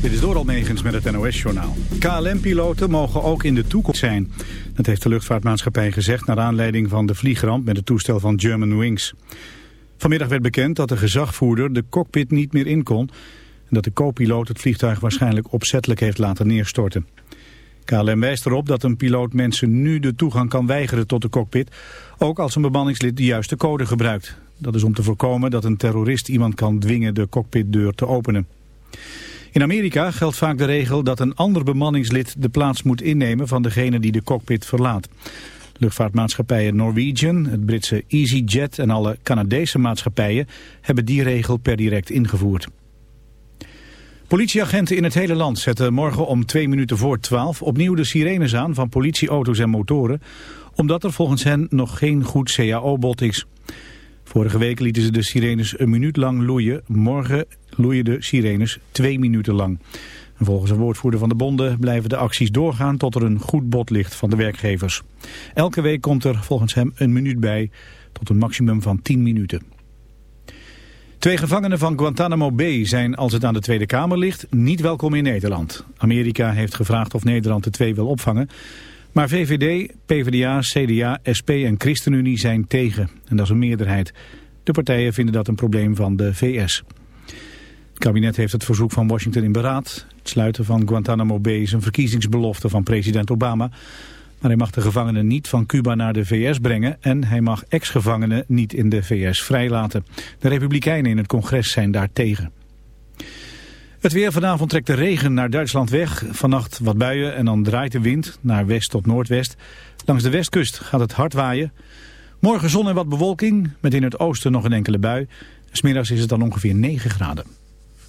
Dit is door Megens met het NOS-journaal. KLM-piloten mogen ook in de toekomst zijn. Dat heeft de luchtvaartmaatschappij gezegd... naar aanleiding van de vliegramp met het toestel van German Wings. Vanmiddag werd bekend dat de gezagvoerder de cockpit niet meer in kon... en dat de co-piloot het vliegtuig waarschijnlijk opzettelijk heeft laten neerstorten. KLM wijst erop dat een piloot mensen nu de toegang kan weigeren tot de cockpit... ook als een bemanningslid de juiste code gebruikt. Dat is om te voorkomen dat een terrorist iemand kan dwingen de cockpitdeur te openen. In Amerika geldt vaak de regel dat een ander bemanningslid de plaats moet innemen van degene die de cockpit verlaat. Luchtvaartmaatschappijen Norwegian, het Britse EasyJet en alle Canadese maatschappijen hebben die regel per direct ingevoerd. Politieagenten in het hele land zetten morgen om twee minuten voor twaalf opnieuw de sirenes aan van politieauto's en motoren, omdat er volgens hen nog geen goed CAO-bod is. Vorige week lieten ze de sirenes een minuut lang loeien. Morgen loeien de sirenes twee minuten lang. En volgens een woordvoerder van de bonden blijven de acties doorgaan tot er een goed bod ligt van de werkgevers. Elke week komt er volgens hem een minuut bij tot een maximum van 10 minuten. Twee gevangenen van Guantanamo Bay zijn, als het aan de Tweede Kamer ligt, niet welkom in Nederland. Amerika heeft gevraagd of Nederland de twee wil opvangen. Maar VVD, PvdA, CDA, SP en ChristenUnie zijn tegen. En dat is een meerderheid. De partijen vinden dat een probleem van de VS. Het kabinet heeft het verzoek van Washington in beraad. Het sluiten van Guantanamo Bay is een verkiezingsbelofte van president Obama. Maar hij mag de gevangenen niet van Cuba naar de VS brengen... en hij mag ex-gevangenen niet in de VS vrijlaten. De republikeinen in het congres zijn daar tegen. Het weer vanavond trekt de regen naar Duitsland weg. Vannacht wat buien en dan draait de wind naar west tot noordwest. Langs de westkust gaat het hard waaien. Morgen zon en wat bewolking, met in het oosten nog een enkele bui. Smiddags is het dan ongeveer 9 graden.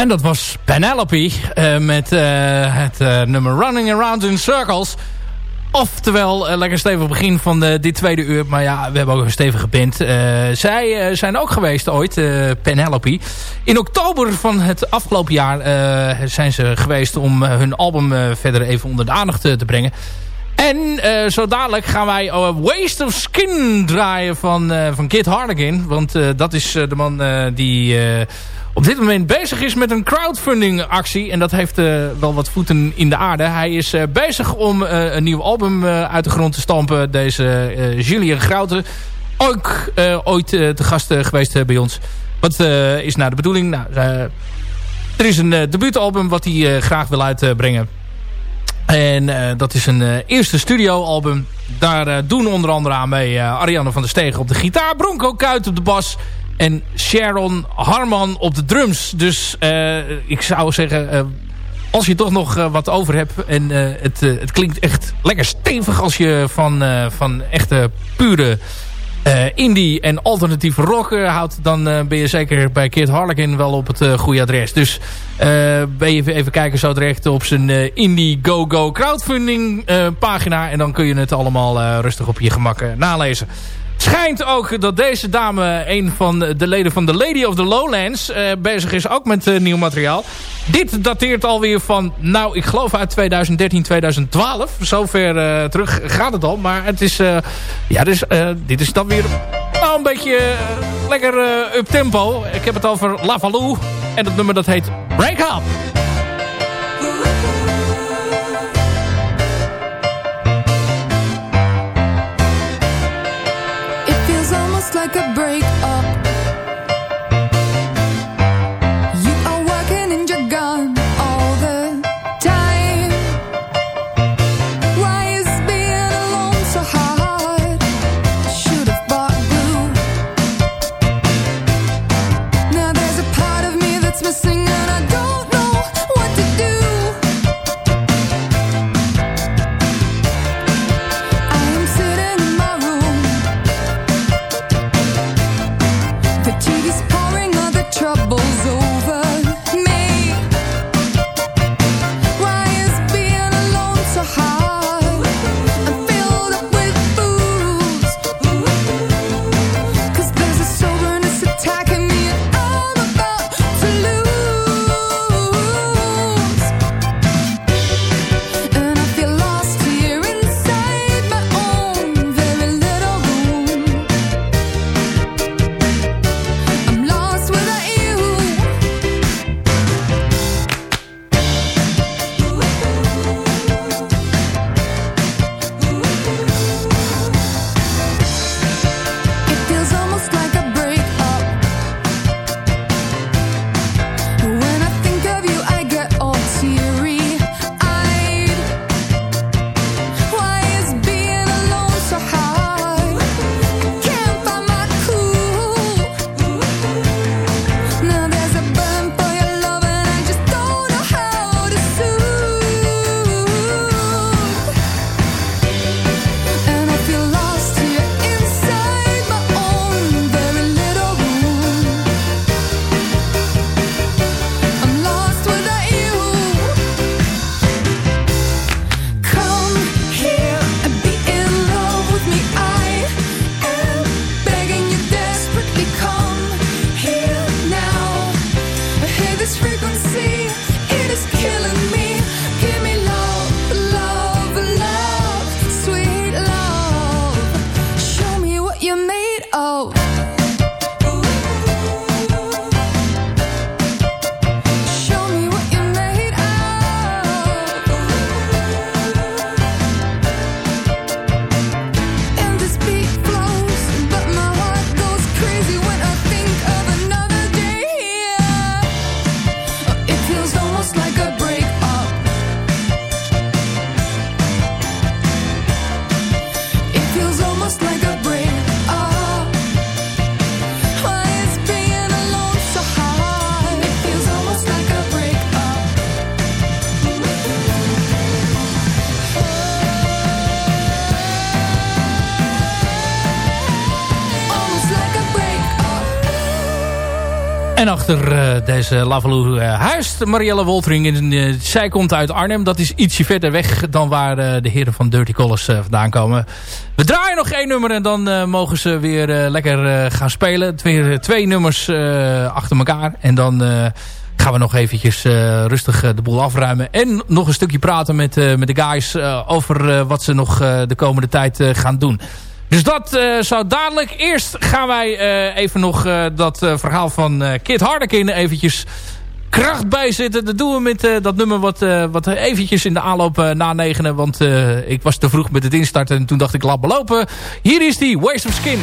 En dat was Penelope uh, met uh, het uh, nummer Running Around in Circles. Oftewel, lekker stevig begin van de, dit tweede uur. Maar ja, we hebben ook een stevige band. zij zijn ook geweest ooit, Penelope. In oktober van het afgelopen jaar zijn ze geweest om hun album verder even onder de aandacht te brengen. En uh, zo dadelijk gaan wij Waste of Skin draaien van, uh, van Kid Harlequin. Want dat is de man die op dit moment bezig is met een crowdfunding actie. En dat heeft wel wat voeten in de aarde. Hij is bezig om een nieuw album uit de grond te stampen. Deze Julien Grouten. Ook ooit te gast geweest bij ons. Wat is nou de bedoeling? Nou, er is een debuutalbum wat hij graag wil uitbrengen. En dat is een eerste studioalbum. Daar doen onder andere aan mee Ariane van der Stegen op de gitaar. Bronco Kuit op de bas. En Sharon Harman op de drums. Dus ik zou zeggen... als je toch nog wat over hebt... en het, het klinkt echt lekker stevig... als je van, van echte pure indie en alternatieve rock houdt... dan ben je zeker bij Kid Harlequin wel op het goede adres. Dus ben je even kijken zo direct op zijn Indie Go Go crowdfunding pagina... en dan kun je het allemaal rustig op je gemak nalezen schijnt ook dat deze dame, een van de leden van de Lady of the Lowlands, uh, bezig is ook met uh, nieuw materiaal. Dit dateert alweer van, nou, ik geloof uit 2013, 2012. Zover uh, terug gaat het al. Maar het is, ja, dus, dit is dan weer nou, een beetje lekker up tempo. Ik heb het over Lavalou. En het nummer dat heet Break Up. Like a break achter uh, deze Lavaloo uh, huist Marielle Woltering. En, uh, zij komt uit Arnhem. Dat is ietsje verder weg dan waar de heren van Dirty Collars vandaan komen. We draaien nog één nummer en dan mogen ze weer lekker gaan spelen. Twee, twee nummers achter elkaar. En dan gaan we nog eventjes rustig de boel afruimen. En nog een stukje praten met, met de guys over wat ze nog de komende tijd gaan doen. Dus dat uh, zou dadelijk. Eerst gaan wij uh, even nog uh, dat verhaal van Kit Hardekin eventjes kracht bijzetten. Dat doen we met dat nummer wat, wat eventjes in de aanloop na negenen. Want ik was te vroeg met het instarten en toen dacht ik laat belopen. Hier is die, Waste of Skin.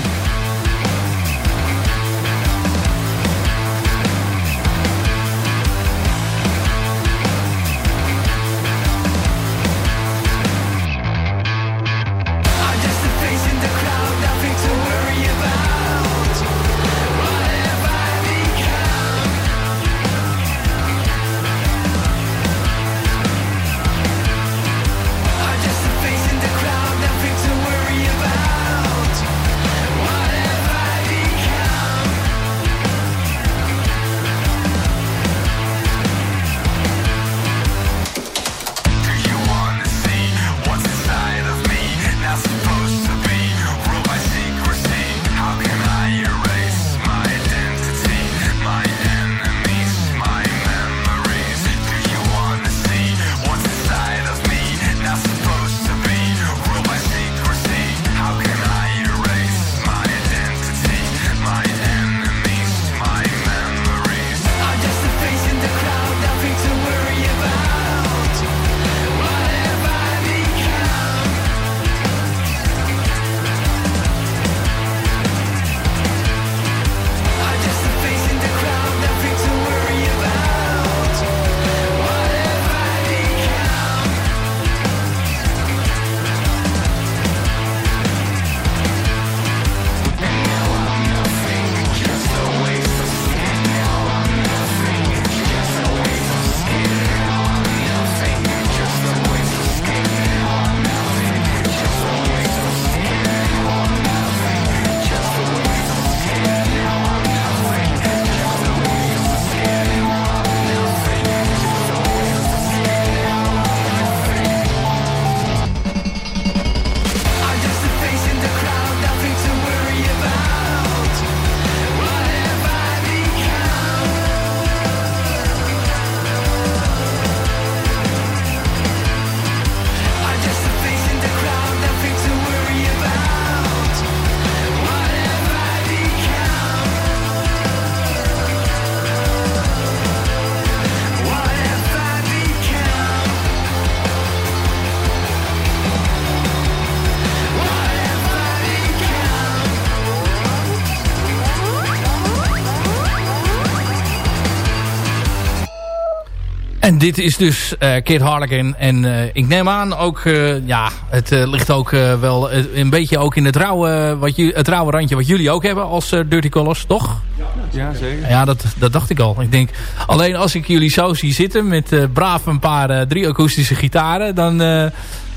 En dit is dus uh, Kid Harlequin. En uh, ik neem aan ook, uh, ja, het ligt ook wel een beetje ook in het rauwe, wat je, het rauwe randje wat jullie ook hebben als Dirty Colors, toch? Ja, zeker. Ja, dat, dat dacht ik al. Ik denk, alleen als ik jullie zo zie zitten met braaf een paar drie akoestische gitaren, dan...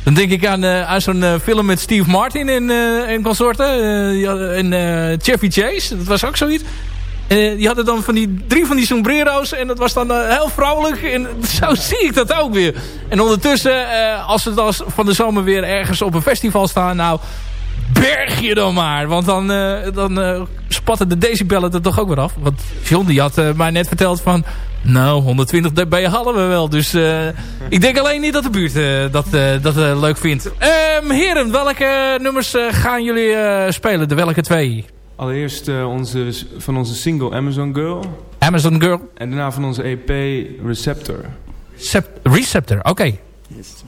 Dan denk ik aan, aan zo'n film met Steve Martin en, en consorten. en Chevy Chase. Dat was ook zoiets. Uh, die hadden dan van die drie van die sombrero's. En dat was dan uh, heel vrouwelijk. En zo zie ik dat ook weer. En ondertussen, uh, als we dan van de zomer weer ergens op een festival staan. Nou, berg je dan maar. Want dan, dan spatten de decibellen er toch ook weer af. Want John die had mij net verteld van... Nou, 120 dB halen we wel. Dus ik denk alleen niet dat de buurt dat, dat leuk vindt. Um, heren, welke nummers gaan jullie spelen? De welke twee? Allereerst uh, onze, van onze single Amazon Girl. Amazon Girl. En daarna van onze EP Receptor. Receptor, oké. Okay. Yes.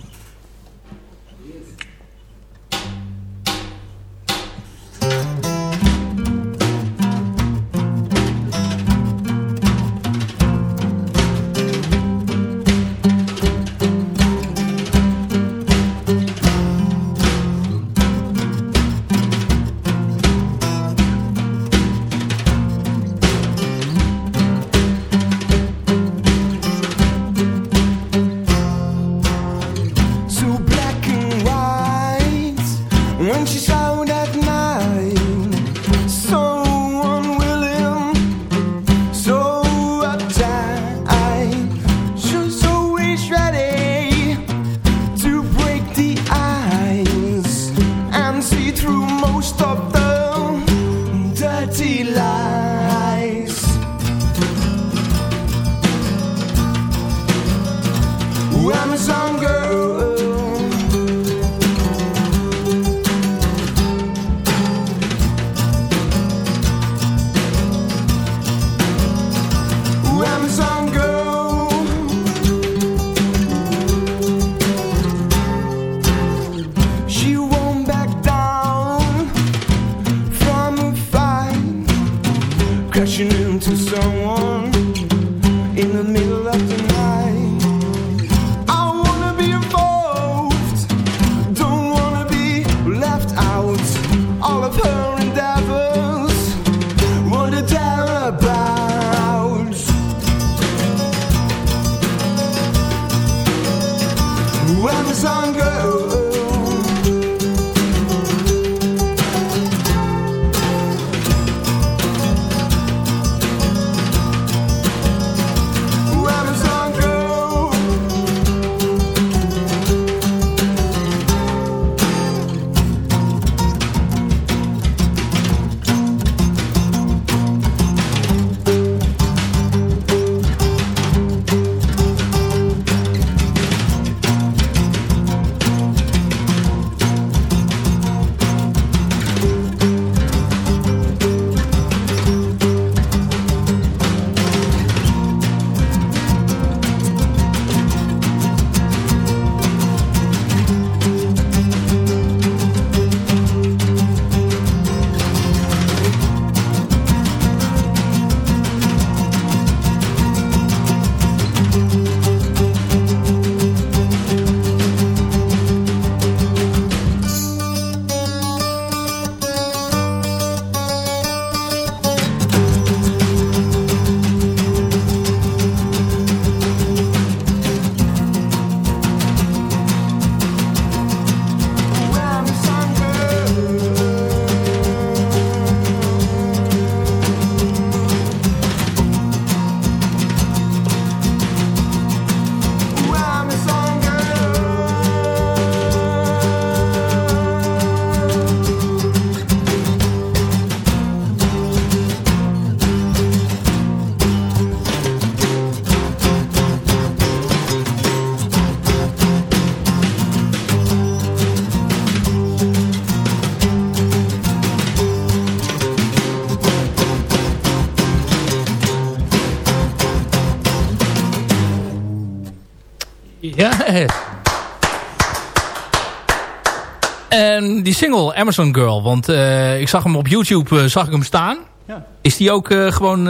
En die single Amazon Girl, want eh, ik zag hem op YouTube eh, zag ik hem staan. Ja. Is die ook eh, gewoon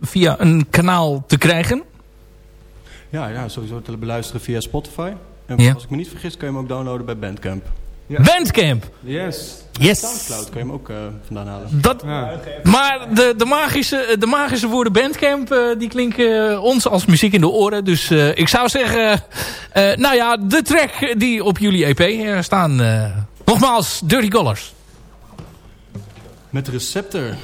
via een kanaal te krijgen? Ja, ja, sowieso te beluisteren via Spotify. En Ja. als ik me niet vergis, kun je hem ook downloaden bij Bandcamp. Bandcamp! Yes. Yes! Soundcloud kun je hem ook eh, vandaan halen. Dat, Ja. maar de, de, magische, de magische woorden Bandcamp, eh, die klinken eh, ons als muziek in de oren. Dus eh, ik zou zeggen, eh, nou ja, de track die op jullie EP eh, staan. eh, nogmaals, Dirty Colors. Met Receptor.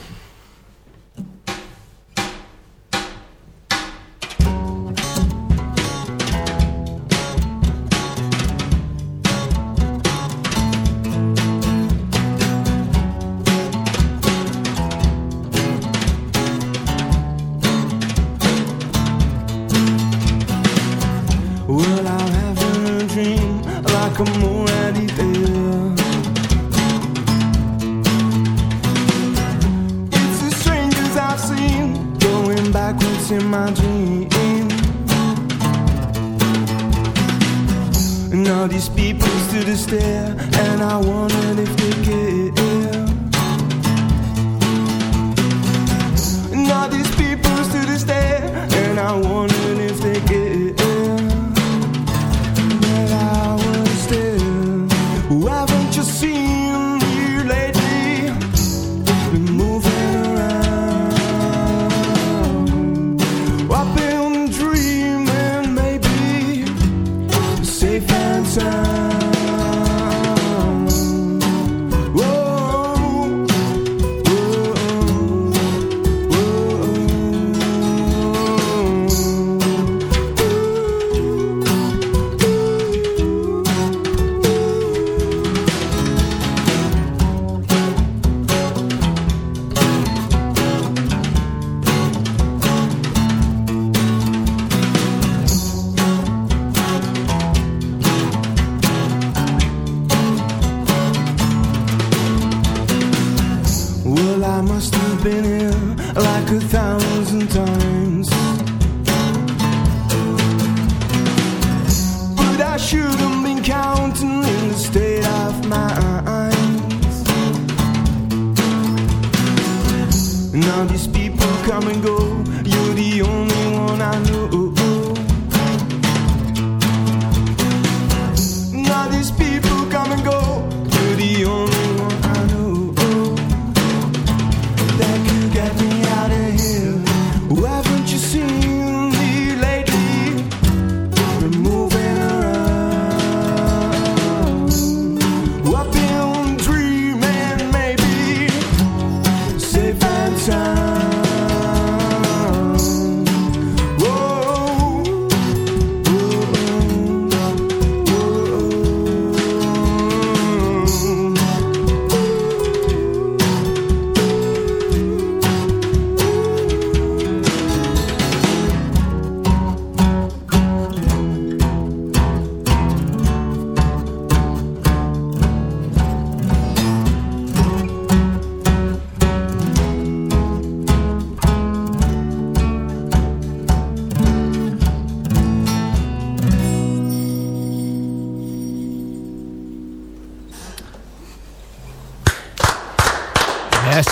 Yes.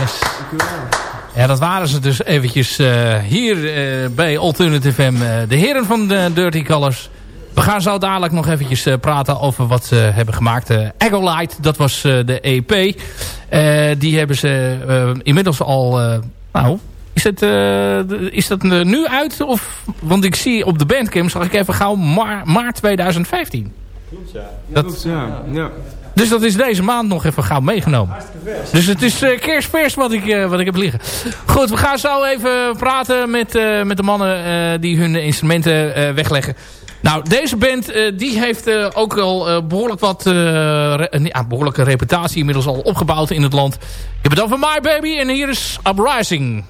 yes. Ja, dat waren ze dus eventjes eh, hier eh, bij Alternative FM. eh, de heren van de Dirty Colors. We gaan zo dadelijk nog eventjes praten over wat ze hebben gemaakt. Uh, Ego Light, dat was de EP. Die hebben ze inmiddels al... nou, is, het, is dat nu uit? Of, want ik zie op de bandcamp, zag ik even gauw, ma maart 2015. Dat, Ja, ja. Dus dat is deze maand nog even gauw meegenomen. Dus het is uh, kerstvers wat ik, uh, wat ik heb liggen. Goed, we gaan zo even praten met, uh, met de mannen die hun instrumenten wegleggen. Nou, deze band die heeft ook al behoorlijk wat ja, behoorlijke reputatie inmiddels al opgebouwd in het land. Ik heb het over My Baby en hier is Uprising.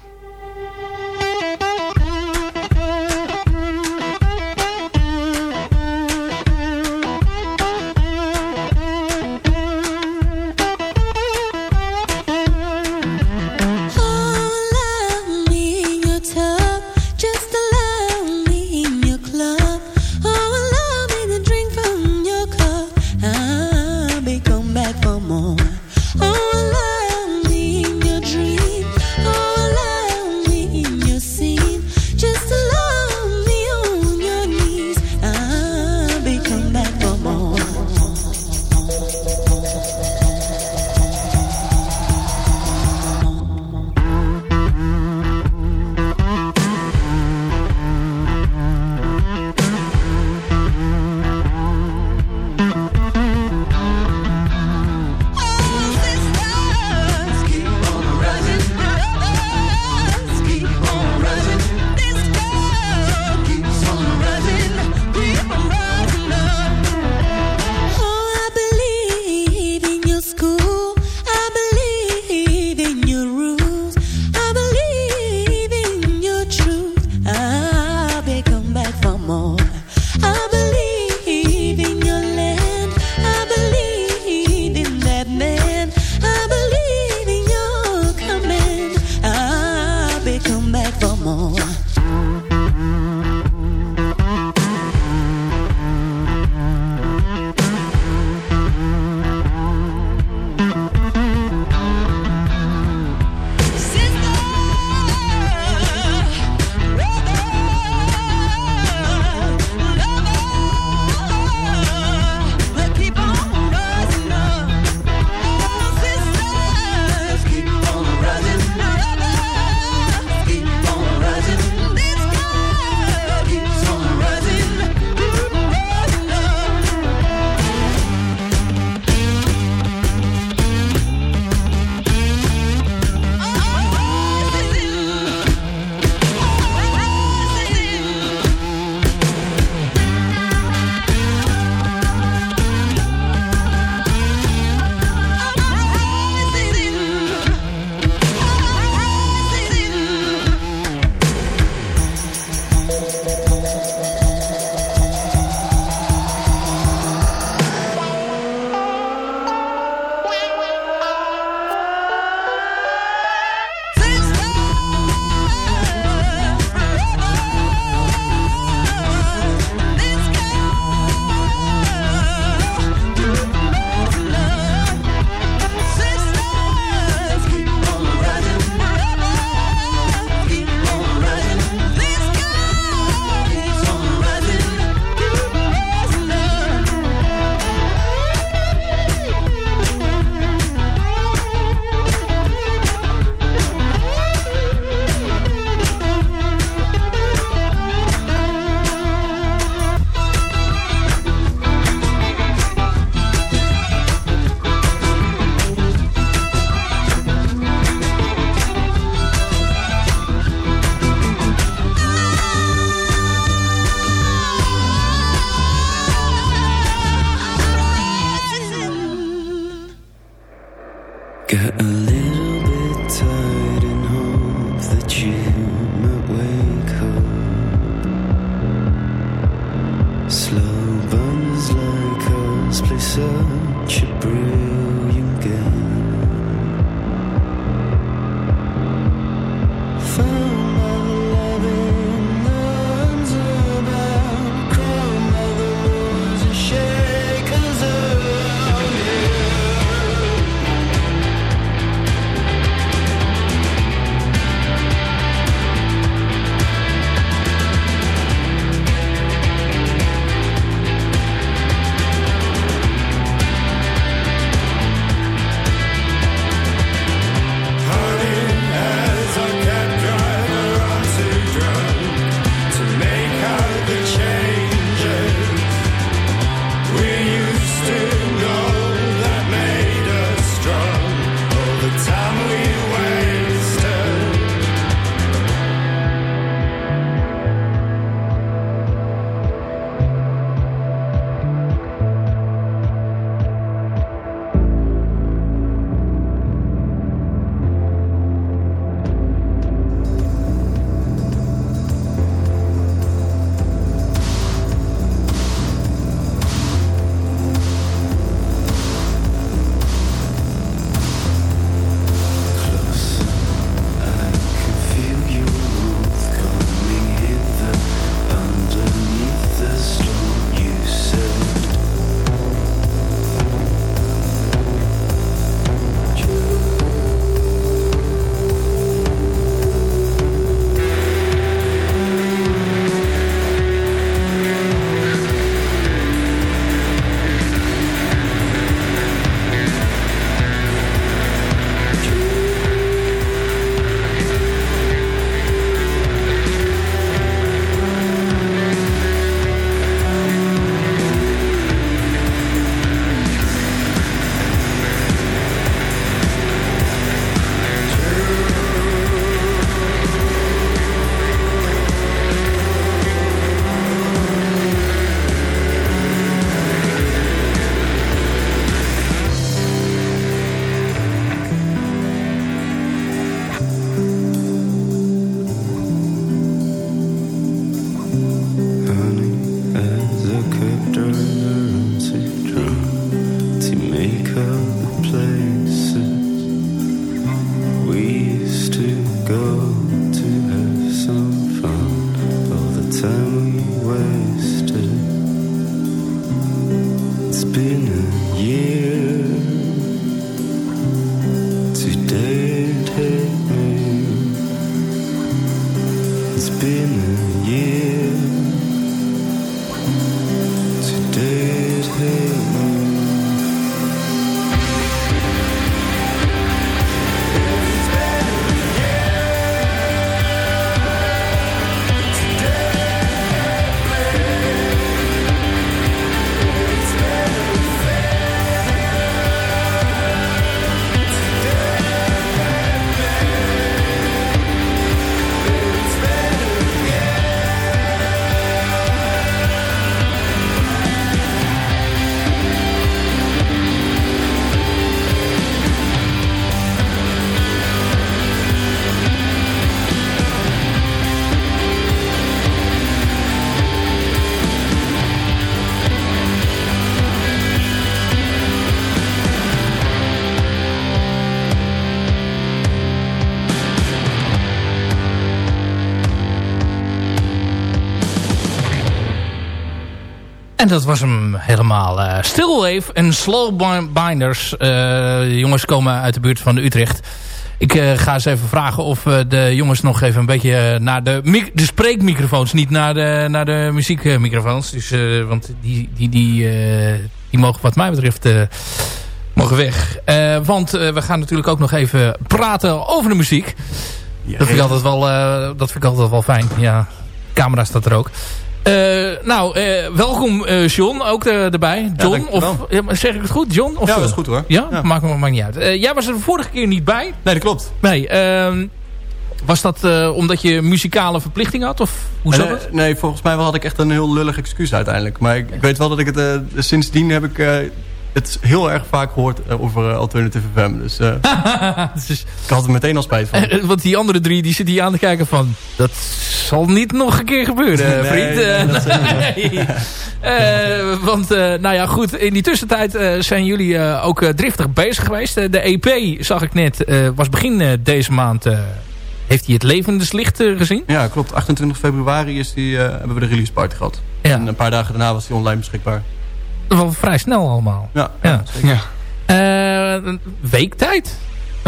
Dat was hem helemaal. eh Stillwave en Slow Binders. Eh, jongens komen uit de buurt van Utrecht. Ik eh, ga eens even vragen of de jongens nog even een beetje naar de, de spreekmicrofoons, niet naar de, naar de muziekmicrofoons. Dus, want die, die, die, die mogen wat mij betreft mogen weg. Want we gaan natuurlijk ook nog even praten over de muziek. dat, vind ik altijd wel, dat vind ik altijd wel fijn. Ja, camera staat er ook. Eh, nou, eh, welkom eh, John, ook erbij. John, of ja, maar zeg ik het goed? John? Of, Ja, dat is goed hoor. Ja, Ja. Maakt, me, maakt niet uit. Jij was er de vorige keer niet bij. Nee, dat klopt. Nee, ehm, was dat omdat je muzikale verplichting had? Of hoe zat nee, het? nee, volgens mij had ik echt een heel lullig excuus uiteindelijk. Maar ik, ik weet wel dat ik het... sindsdien heb ik het heel erg vaak gehoord eh, over eh, Alternative FM. Dus eh, Dus, ik had er meteen al spijt van. want die andere drie die zitten hier aan te kijken van... Dat zal niet nog een keer gebeuren, vriend. nee, nee. Want, nou ja, goed. In die tussentijd zijn jullie ook driftig bezig geweest. De EP, zag ik net, was begin deze maand... heeft hij het levenslicht eh, gezien? Ja, klopt. 28 februari is die, hebben we de release party gehad. Ja. En een paar dagen daarna was die online beschikbaar. Wel vrij snel allemaal. Ja, Ja. zeker. Eh, een week tijd.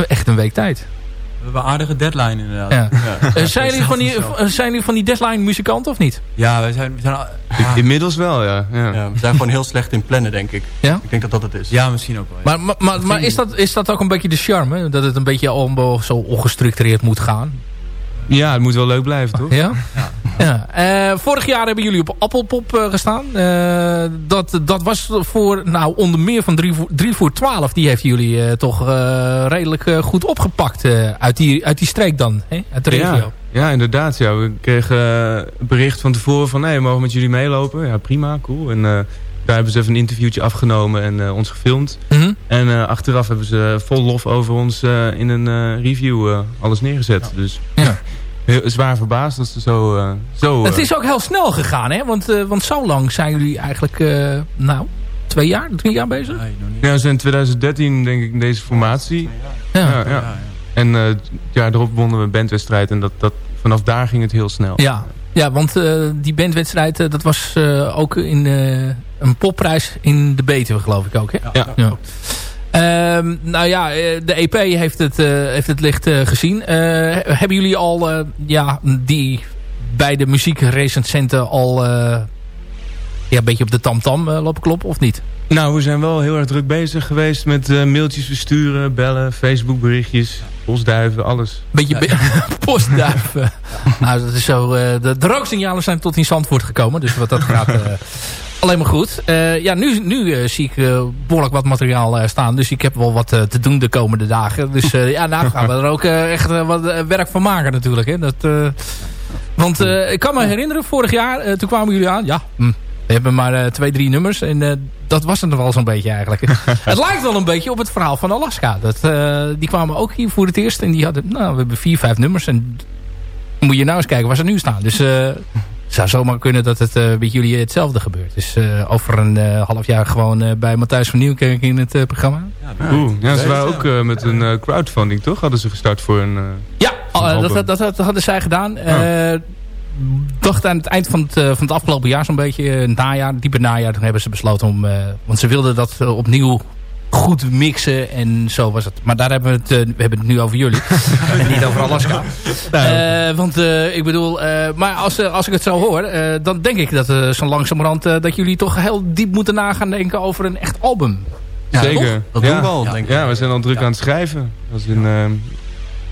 Echt een week tijd. We hebben een aardige deadline inderdaad. Ja. Ja. Eh, zijn, jullie van die, eh, zijn jullie van die deadline muzikant of niet? Ja, wij zijn, we zijn al- ja, Inmiddels wel, ja. ja. Ja, we zijn gewoon heel slecht in plannen, denk ik. Ja? Ik denk dat dat het is. ja, misschien ook wel. ja. Maar, maar, maar, maar is, dat, is dat ook een beetje de charme? hè? Dat het een beetje allemaal zo ongestructureerd moet gaan? Ja, het moet wel leuk blijven, toch? Ja? ja. Eh, vorig jaar hebben jullie op Appelpop eh, gestaan. Eh, dat, dat was voor, nou, onder meer van 3 voor, 3 voor 12. Die heeft jullie toch redelijk goed opgepakt. uit, die, uit die streek dan, hè? uit de regio. Ja, ja, inderdaad. Ja. We kregen een bericht van tevoren van... Hey, mogen we met jullie meelopen? Ja, prima, cool. En daar hebben ze even een interviewtje afgenomen en ons gefilmd. Mhm. En eh, achteraf hebben ze vol lof over ons eh, in een eh, review eh, alles neergezet. Dus Ja. heel zwaar verbaasd dat ze zo... eh, zo Het is ook heel snel gegaan, hè? Want, eh, want zo lang zijn jullie eigenlijk, eh, nou, twee jaar, drie jaar bezig? Nee, nog niet. Ja, we zijn in 2013 denk ik in deze formatie. Ja. Ja, ja. En eh, het jaar erop wonnen we een bandwedstrijd. En dat, dat, vanaf daar ging het heel snel. Ja, ja want eh, die bandwedstrijd, dat was eh, ook in eh, een popprijs in de Betuwe, geloof ik ook. Hè? Ja. Ja. Ehm, nou ja, eh, de EP heeft het, eh, heeft het licht eh, gezien. Hebben jullie al ja, die bij de muziekrecensenten al ja, een beetje op de tamtam eh, lopen kloppen of niet? Nou, we zijn wel heel erg druk bezig geweest met eh, mailtjes versturen, bellen, Facebook berichtjes, postduiven, alles. Beetje be- postduiven. nou, dat is zo. eh, de, de rooksignalen zijn tot in Zandvoort gekomen. Dus wat dat gaat. alleen maar goed. Ja, nu, nu zie ik eh, behoorlijk wat materiaal staan. Dus ik heb wel wat te doen de komende dagen. Dus ja, nou gaan we er ook echt wat werk van maken natuurlijk. Hè. Dat, want ik kan me herinneren, vorig jaar, toen kwamen jullie aan. Ja, hm, we hebben maar eh, twee, drie nummers. En eh, dat was het er wel zo'n beetje eigenlijk. het lijkt wel een beetje op het verhaal van Alaska. Dat, eh, die kwamen ook hier voor het eerst. En die hadden, nou, we hebben vier, vijf nummers. En moet je nou eens kijken waar ze nu staan. Dus eh, het zou zomaar kunnen dat het eh, met jullie hetzelfde gebeurt. Dus eh, over een eh, half jaar gewoon eh, bij Matthijs van Nieuwkerk in het eh, programma. Oeh, ja, ze waren ook eh, met een eh, crowdfunding, toch? Hadden ze gestart voor een... eh, Ja, dat, dat, dat hadden zij gedaan. Eh dacht aan het eind van het, eh, van het afgelopen jaar zo'n beetje, eh, najaar, diepe najaar, toen hebben ze besloten om, eh, want ze wilden dat opnieuw goed mixen en zo was het. Maar daar hebben we het, eh, we hebben het nu over jullie en niet over Alaska. Eh, want eh, ik bedoel, eh, maar als, als ik het zo hoor, eh, dan denk ik dat uh, zo langzamerhand dat jullie toch heel diep moeten nagaan denken over een echt album. Ja, Zeker. toch? Dat ja. doen we al, denk ik. Ja, we zijn al druk aan het schrijven. Als in, eh,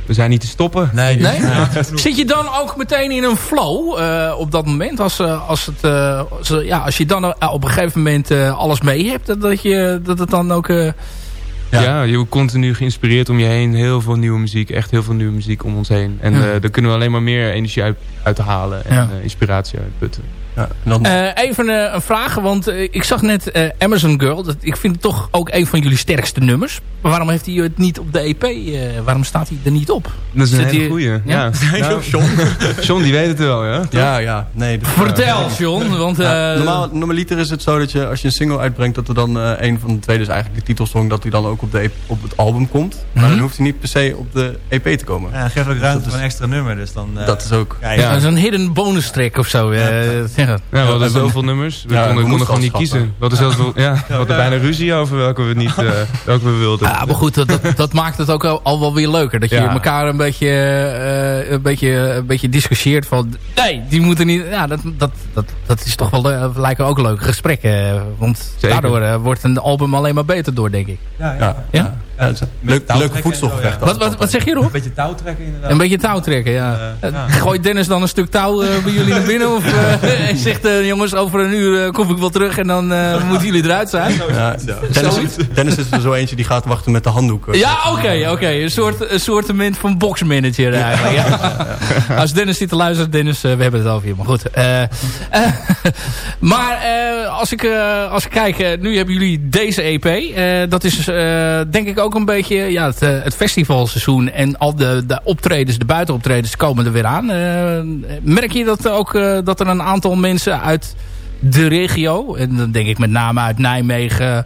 we zijn niet te stoppen. Nee, Nee? Ja. Zit je dan ook meteen in een flow eh, op dat moment? Als, eh, als, het, eh, als, ja, als je dan op een gegeven moment eh, alles mee hebt, dat, dat, je, dat het dan ook... eh, Ja. je wordt continu geïnspireerd om je heen. Heel veel nieuwe muziek. Echt heel veel nieuwe muziek om ons heen. En Ja. eh, daar kunnen we alleen maar meer energie uit, uit halen. En Ja. inspiratie uitputten. Ja, en dan, Eh, even eh, een vraag, want eh, ik zag net Amazon Girl. Dat, ik vind het toch ook een van jullie sterkste nummers. Maar waarom heeft hij het niet op de EP? eh, waarom staat hij er niet op? Dat is een Zit hele hier- goeie. Ja? Ja. Ja. John die weet het wel, ja. ja, ja, nee. dat- Vertel, John. Want, Ja, eh, normaal, normaliter is het zo dat je als je een single uitbrengt... dat er dan een van de twee, dus eigenlijk de titelsong... dat die dan ook op, de, EP op het album komt. Maar Mhm. dan hoeft hij niet per se op de EP te komen. Ja, geef ook ruimte Dat is- voor een extra nummer. Dus dan, eh, dat is ook... ja, ja. Dat is een hidden bonus track of zo. eh, ja. Zeggen. Ja, we hadden zoveel nummers. We Ja, konden, we konden moesten gewoon niet kiezen. We hadden, zelfs wel, ja, we hadden bijna ruzie over welke we, niet, eh, welke we wilden. Ja, maar goed, dat, dat, maakt het ook al, al wel weer leuker. Dat je Ja. elkaar een beetje, eh, een, beetje, een beetje discussieert van... Nee, die moeten niet... Ja, dat, dat, dat, dat is toch wel... eh, lijken ook leuke gesprekken. eh, Want Zeker. daardoor eh, wordt een album alleen maar beter door, denk ik. Ja, ja. Ja, leuk, leuke zo, Wat, wat, wat zeg je, Rob? Een beetje touw trekken inderdaad. Een beetje touw trekken, ja. Eh, Eh, ja. Gooit Dennis dan een stuk touw eh, bij jullie naar binnen? Of eh, en zegt, jongens, over een uur kom ik wel terug en dan eh, moeten jullie eruit zijn? Ja, Dennis, is er zo eentje die gaat wachten met de handdoek. Ja, oké, oké. Een soort een soortement van boxmanager eigenlijk. Ja. Als Dennis zit te luisteren, Dennis, eh, we hebben het over je. Maar goed. maar eh, als, ik, eh, als ik kijk, nu hebben jullie deze EP. eh, dat is eh, denk ik ook een beetje ja, het, eh, het festivalseizoen. En al de, de optredens, de buitenoptredens komen er weer aan. Eh, merk je dat ook eh, dat er een aantal mensen uit de regio... en dan denk ik met name uit Nijmegen...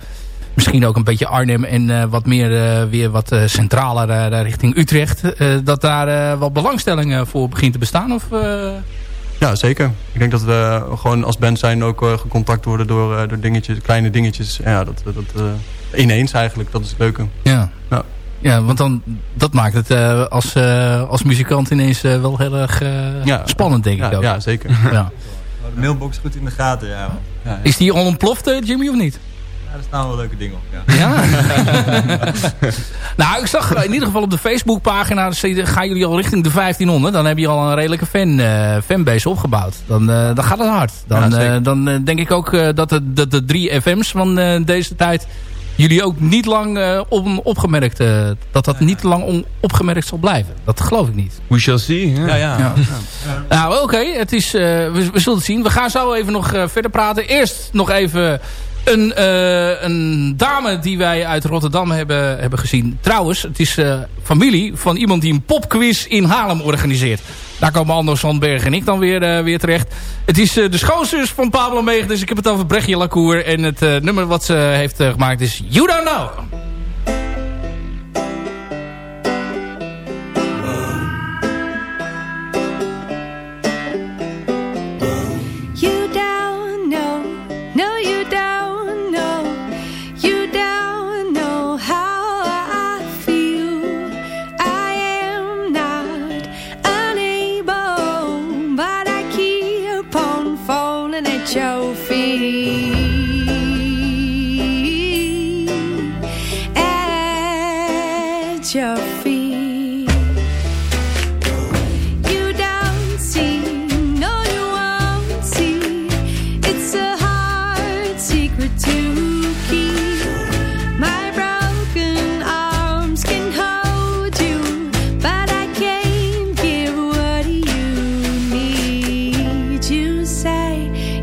Misschien ook een beetje Arnhem en wat meer weer wat centraler eh, richting Utrecht. dat daar wat belangstelling voor begint te bestaan? Of, Ja, zeker. Ik denk dat we gewoon als band zijn ook gecontact worden door, door dingetjes, kleine dingetjes. Ja, dat, dat ineens eigenlijk, dat is het leuke. ja. Ja. ja, want dan, dat maakt het eh, als, eh, als muzikant ineens eh, wel heel erg eh, Ja. spannend, denk ik Ja, ook. ja zeker. Ja. De mailbox goed in de gaten, ja. Ja, ja. Is die al ontploft, Jimmy, of niet? Ja, er staan wel leuke dingen op, ja. Ja? nou, ik zag in ieder geval op de Facebookpagina... zie- gaan jullie al richting de 1500. Dan heb je al een redelijke fan, eh, fanbase opgebouwd. Dan, eh, dan gaat het hard. Dan, eh, dan denk ik ook eh, dat, de, dat de drie FM's van eh, deze tijd... jullie ook niet lang eh, on- opgemerkt... eh, dat dat niet lang opgemerkt zal blijven. Dat geloof ik niet. We shall see. Ja. Ja, ja. Ja. Nou, oké. het is, eh, we, we zullen het zien. We gaan zo even nog verder praten. Eerst nog even een, eh, een dame die wij uit Rotterdam hebben, hebben gezien. Trouwens, het is eh, familie van iemand die een popquiz in Haarlem organiseert. Daar komen Anders Sandberg en ik dan weer, eh, weer terecht. Het is eh, de schoonzus van Pablo Meeg. Dus ik heb het over Brechtje Lacour. En het eh, nummer wat ze heeft gemaakt is You Don't Know.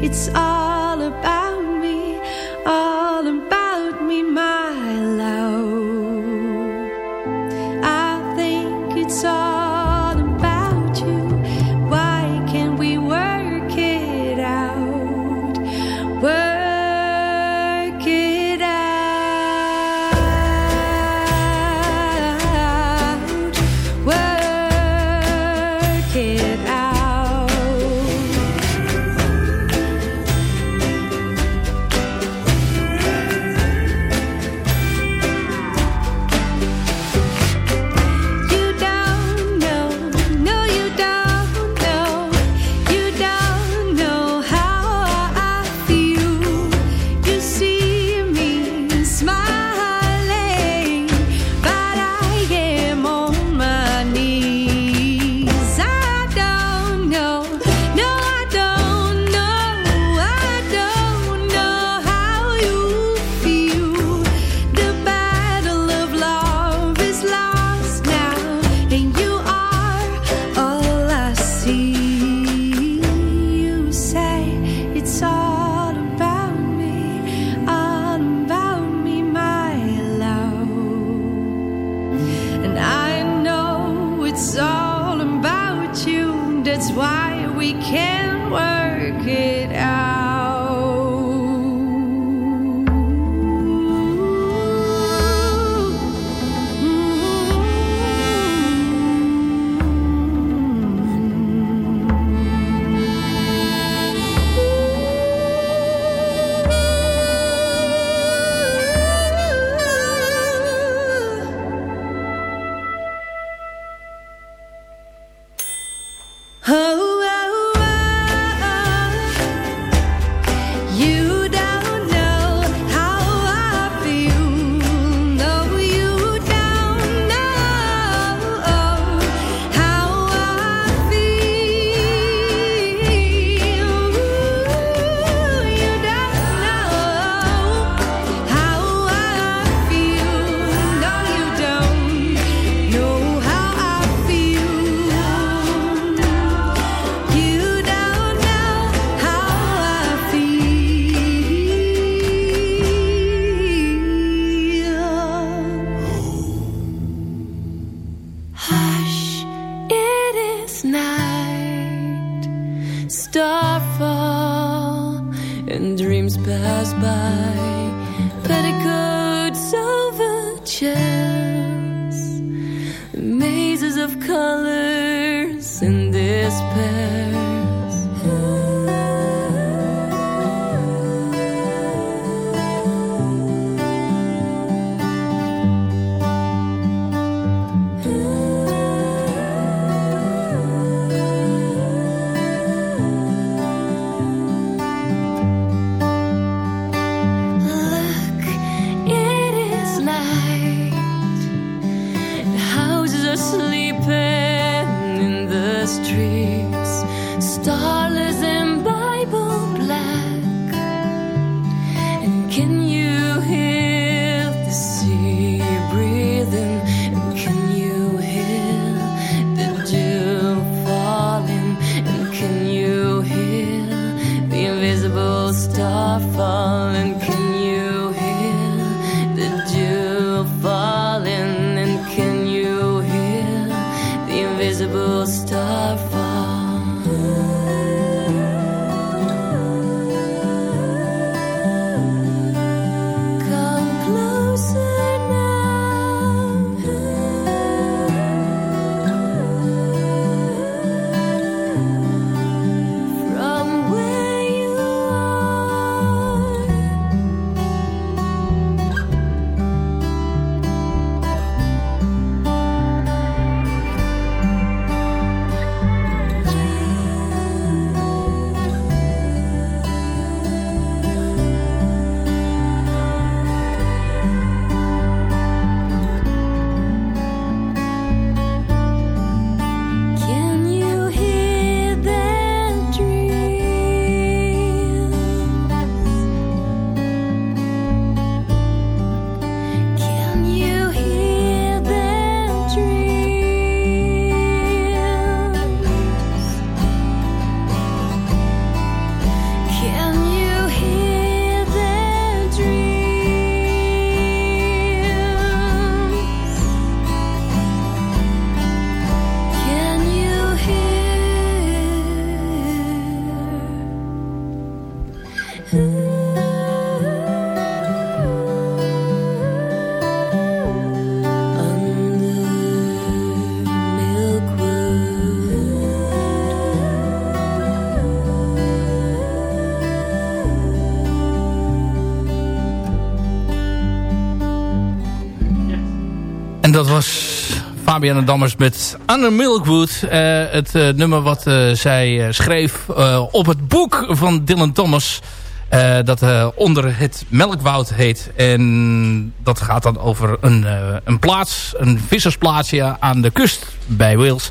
It's all Oh, suffer. Fabiana Dammers met Anne Milkwood. Eh, het eh, nummer wat eh, zij schreef op het boek van Dylan Thomas. dat onder het Melkwoud heet. En dat gaat dan over een, een plaats, een vissersplaatsje aan de kust bij Wales.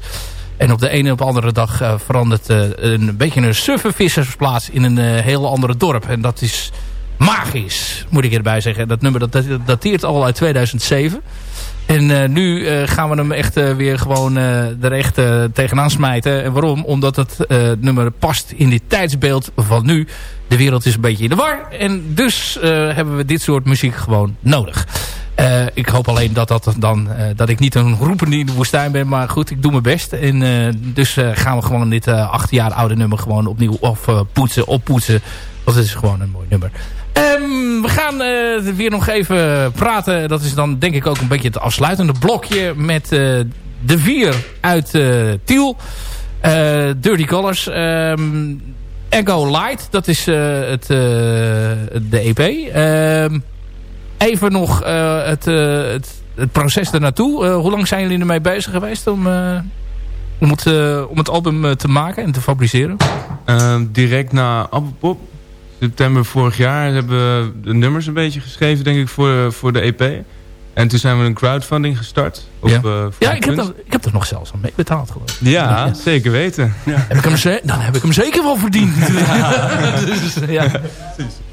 En op de ene op de andere dag verandert een beetje een suffe vissersplaats in een heel andere dorp. En dat is magisch, moet ik erbij zeggen. Dat nummer dat dateert al uit 2007. En eh, nu eh, gaan we hem echt eh, weer gewoon er echt tegenaan smijten. En waarom? Omdat het nummer past in dit tijdsbeeld van nu. De wereld is een beetje in de war. En dus hebben we dit soort muziek gewoon nodig. Ik hoop alleen dat, dat, dan, dat ik niet een roeper in de woestijn ben. Maar goed, ik doe mijn best. En dus gaan we gewoon dit acht jaar oude nummer gewoon opnieuw of, poetsen, oppoetsen. Want het is gewoon een mooi nummer. Ehm, we gaan eh, weer nog even praten. Dat is dan denk ik ook een beetje het afsluitende blokje met eh, de vier uit eh, Tiel. Dirty Colors. Ehm, Echo Light, dat is het, de EP. Ehm, even nog het, het, het proces ernaartoe. Hoe lang zijn jullie ermee bezig geweest om... om het, om het album te maken en te fabriceren? Direct na september vorig jaar, hebben we de nummers een beetje geschreven, denk ik, voor, voor de EP. En toen zijn we een crowdfunding gestart. Op, Ja. eh, Ja, ik heb, er, ik heb er nog zelfs aan mee betaald geloof ik. Ja, zeker weten. Heb ik hem ze- dan heb ik hem zeker wel verdiend. Dus, ja.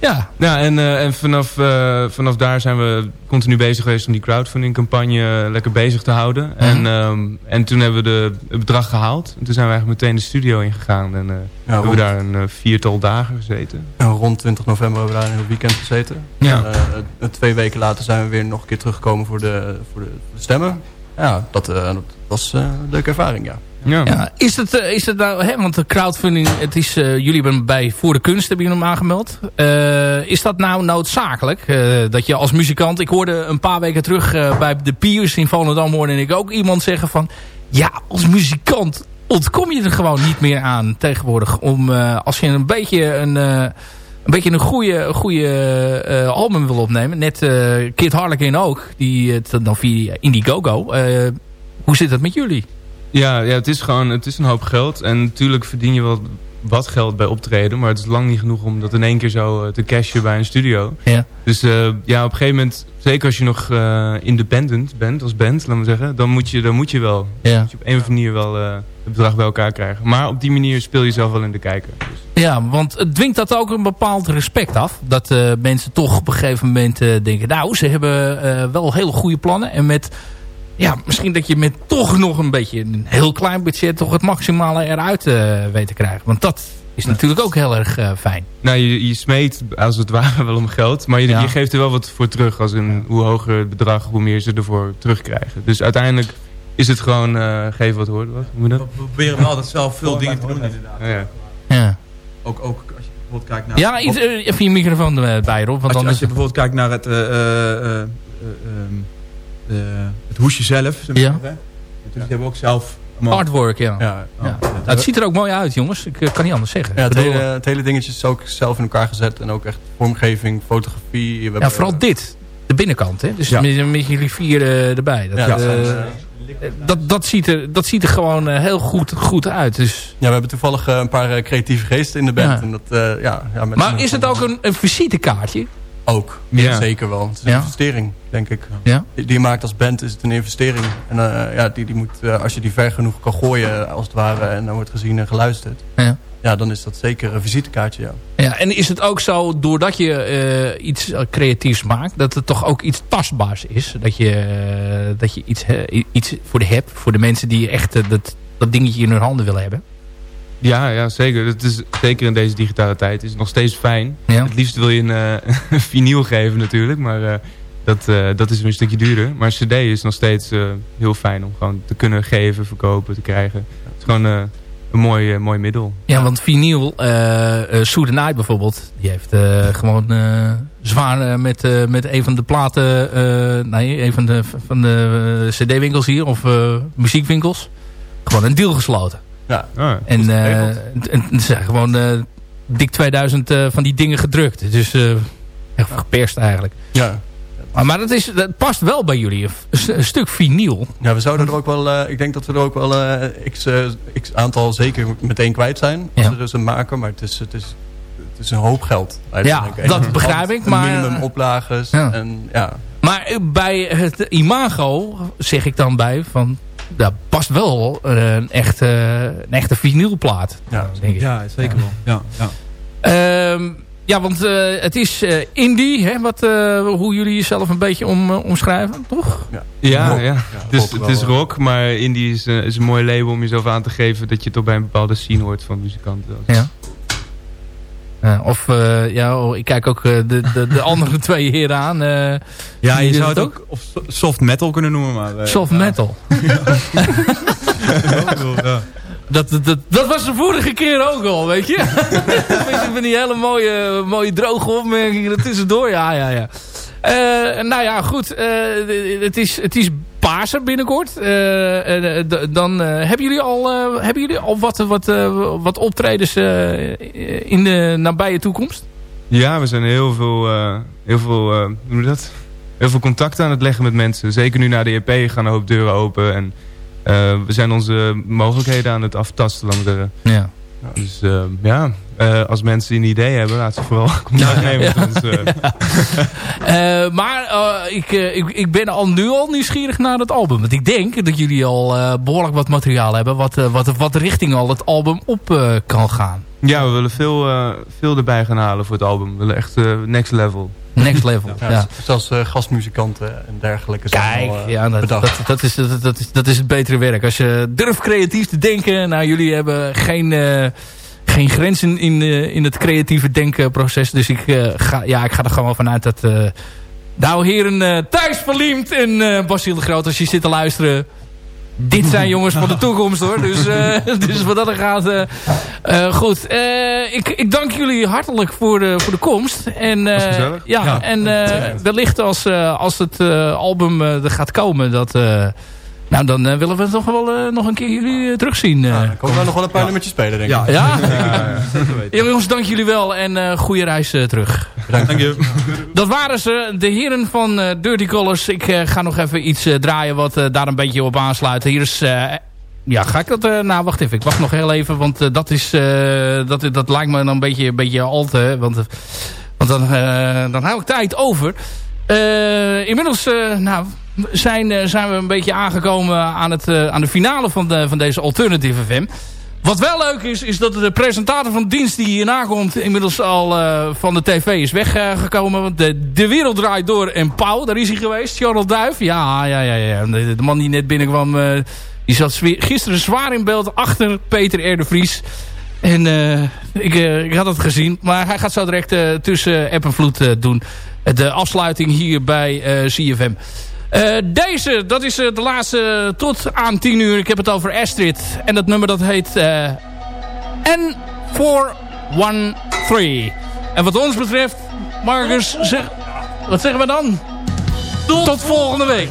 ja. Ja, en, eh, en vanaf, eh, vanaf daar zijn we continu bezig geweest om die crowdfunding campagne lekker bezig te houden. En, ehm, en toen hebben we de, het bedrag gehaald. En toen zijn we eigenlijk meteen de studio ingegaan. En eh, hebben rond- we daar een eh, viertal dagen gezeten. En rond 20 november hebben we daar een heel weekend gezeten. Ja. En, eh, twee weken later zijn we weer nog een keer teruggekomen voor de, voor de, voor de stemmen. Ja, dat, eh, dat was eh, een leuke ervaring, ja. Ja. Ja, is het, eh, is het nou, hè, want de crowdfunding, het is, eh, jullie hebben bij Voor de Kunst hebben jullie hem aangemeld. Eh, is dat nou noodzakelijk? eh, dat je als muzikant, ik hoorde een paar weken terug bij de Piers in Volendam hoorde ik ook iemand zeggen van, ja, als muzikant ontkom je er gewoon niet meer aan tegenwoordig. Om, eh, als je een beetje een, eh, een, beetje een goede, goede eh, album wil opnemen. Net eh Kid Harlequin ook, die het dan via Indiegogo. Eh hoe zit dat met jullie? Ja, ja, het is gewoon het is een hoop geld. En natuurlijk verdien je wel wat geld bij optreden. Maar het is lang niet genoeg om dat in één keer zo eh, te cashen bij een studio. Ja. Dus eh, ja, op een gegeven moment, zeker als je nog eh, independent bent als band, laat maar zeggen. Dan moet je, dan moet je wel. Ja. Moet je op een of andere manier wel het bedrag bij elkaar krijgen. Maar op die manier speel je zelf wel in de kijker. Dus, Ja, want het dwingt dat ook een bepaald respect af. Dat mensen toch op een gegeven moment denken... nou, ze hebben wel hele goede plannen. En met, ja, misschien dat je met toch nog een beetje een heel klein budget... toch het maximale eruit eh, weet te krijgen. Want dat is natuurlijk ook heel erg eh, fijn. nou, je, je smeet als het ware wel om geld. Maar je, Ja. je geeft er wel wat voor terug. Als een, Hoe hoger het bedrag, hoe meer ze ervoor terugkrijgen. Dus uiteindelijk is het gewoon eh geven wat hoort. Wat? Hoe moet We dat? proberen wel altijd zelf veel dingen te doen inderdaad. Ja, ja. Ook, ook als je bijvoorbeeld kijkt naar... ja iets, even je microfoon erbij, Rob. Want Als je, dan als je bijvoorbeeld kijkt naar het, eh, het hoesje zelf. Zeg maar Ja. Dus die hebben we ook zelf... artwork, ja. Ja, Ja. Nou, het ziet er ook mooi uit, jongens. Ik eh, kan niet anders zeggen. Ja, het, hele, het hele dingetje is ook zelf in elkaar gezet. En ook echt vormgeving, fotografie. We ja, vooral dit. De binnenkant, hè? Dus Ja. met, met jullie vier eh, erbij. Dat, Ja, eh, ja. dat, dat, ziet er, dat ziet er gewoon eh, heel goed, goed uit. Dus. Ja, we hebben toevallig eh, een paar eh, creatieve geesten in de band. Ja. En dat, eh, ja, ja, met- Maar is het ook een, een visitekaartje? Ook, Ja. zeker wel. Het is een Ja. investering, denk ik. Ja. Die, die je maakt als band is het een investering. En eh, ja, die, die moet, eh, als je die ver genoeg kan gooien, als het ware, en dan wordt gezien en geluisterd. Ja. Ja, dan is dat zeker een visitekaartje, ja. Ja, en is het ook zo, doordat je eh, iets creatiefs maakt... dat het toch ook iets tastbaars is? Dat je, dat je iets, iets voor de hebt, voor de mensen die echt dat, dat dingetje in hun handen willen hebben? Ja, ja, zeker. Het is, zeker in deze digitale tijd is het nog steeds fijn. Ja. Het liefst wil je een een vinyl geven natuurlijk, maar eh, dat, eh, dat is een stukje duurder. Maar cd is nog steeds heel fijn om gewoon te kunnen geven, verkopen, te krijgen. Het is gewoon een mooi, mooi middel. Ja, want vinyl, uh, Night bijvoorbeeld... die heeft gewoon zwaar met, met een van de platen... nee, een van de, van de cd-winkels hier, of muziekwinkels... gewoon een deal gesloten. Ja, Ah, En, en er zijn gewoon eh, dik 2000 eh, van die dingen gedrukt. Dus eh echt geperst eigenlijk. ja. Maar, maar dat, is, dat past wel bij jullie. Een, st- een stuk vinyl. ja, we zouden er ook wel, ik denk dat we er ook wel x, x aantal zeker meteen kwijt zijn. Als Ja. we dus een maken, maar het is, het is, het is een hoop geld. Ja. En dat begrijp ik, maar- minimum oplages. Ja. En, ja. Maar bij het imago zeg ik dan bij van... Daar past wel eh, een echte, een echte vinylplaat. Ja, denk ik. Ja, zeker wel. Ja, ja. Ehm, ja, want eh, het is eh, indie, hè, wat, eh, hoe jullie jezelf een beetje om, omschrijven, toch? Ja, ja. Ja, Dus het is rock, maar indie is, is een mooi label om jezelf aan te geven dat je toch bij een bepaalde scene hoort van muzikanten. Ja. Ja, of, eh, ja, oh, ik kijk ook eh, de, de, de andere twee heren aan. eh, Ja, je doen zou het ook of so- soft metal kunnen noemen. Maar, eh, soft ja. metal. Ja. Dat, dat, dat, dat was de vorige keer ook al, weet je. Beetje van die hele mooie, mooie droge opmerkingen er tussendoor. Ja, ja, ja. Eh, nou ja, goed. eh, het, is, het is Pasen binnenkort. Eh, eh, dan eh, hebben jullie al, eh, hebben jullie al wat, wat, eh, wat optredens eh, in de nabije toekomst? Ja, we zijn heel veel, eh, heel veel, eh, hoe noem je dat? Heel veel contact aan het leggen met mensen. Zeker nu na de EP gaan een hoop deuren open. En eh, we zijn onze mogelijkheden aan het aftasten. laat. Ja. Dus eh, ja, eh, als mensen een idee hebben, laat ze vooral contact nemen met ons. eh. Eh, maar eh, ik, eh, ik, ik ben al nu al nieuwsgierig naar het album. Want ik denk dat jullie al eh, behoorlijk wat materiaal hebben... wat, eh, wat, wat richting al het album op eh, kan gaan. Ja, we willen veel, eh, veel erbij gaan halen voor het album. We willen echt eh, next level. Next level. Ja, ja. Zelfs eh, gastmuzikanten en dergelijke zijn Kijk, al, eh, ja, dat, dat, dat, is, dat, dat, is, dat is het betere werk. Als je durft creatief te denken. Nou, jullie hebben geen, eh, geen grenzen in, in het creatieve denkproces. Dus ik, ga, ja, ik ga er gewoon vanuit dat... nou, heren Thijs Verliemd en Basiel de Groot, als je zit te luisteren... Dit zijn jongens van de toekomst hoor. Dus, eh, dus wat dat er gaat. eh, eh, goed. Ik, ik dank jullie hartelijk voor de, voor de komst. En, ja, Ja. en wellicht als, als het album er gaat komen. Dat, nou, dan eh, willen we toch wel eh, nog een keer jullie eh, terugzien. Ja, dan komen we nog wel een paar nummertjes spelen, denk ik. Ja, ja? Jongens, dank jullie wel. En eh goede reis terug. Dank je. Dat waren ze, de heren van Dirty Colors. Ik ga nog even iets draaien wat daar een beetje op aansluit. Hier is... eh, ja, ga ik dat... eh, nou, wacht even. Ik wacht nog heel even. Want dat is... eh, dat, dat lijkt me dan een beetje, een beetje al te... Want, want dan, dan hou ik tijd over. Eh, inmiddels eh, nou, zijn, eh, zijn we een beetje aangekomen aan, het, aan de finale van, de, van deze Alternative FM. Wat wel leuk is, is dat de presentator van dienst die hierna komt... inmiddels al van de tv is weggekomen. want de, de wereld draait door en Pauw, daar is hij geweest. Charles Duif, ja, ja, ja. ja. De, man die net binnenkwam, die zat gisteren zwaar in beeld achter Peter R. de Vries. En ik, ik had het gezien. Maar hij gaat zo direct tussen app doen. De afsluiting hier bij eh, CFM. Eh, deze, dat is eh, de laatste tot aan 10 uur. Ik heb het over Astrid. En dat nummer dat heet eh N413. En wat ons betreft, Marcus, zeg, wat zeggen we dan? tot volgende week.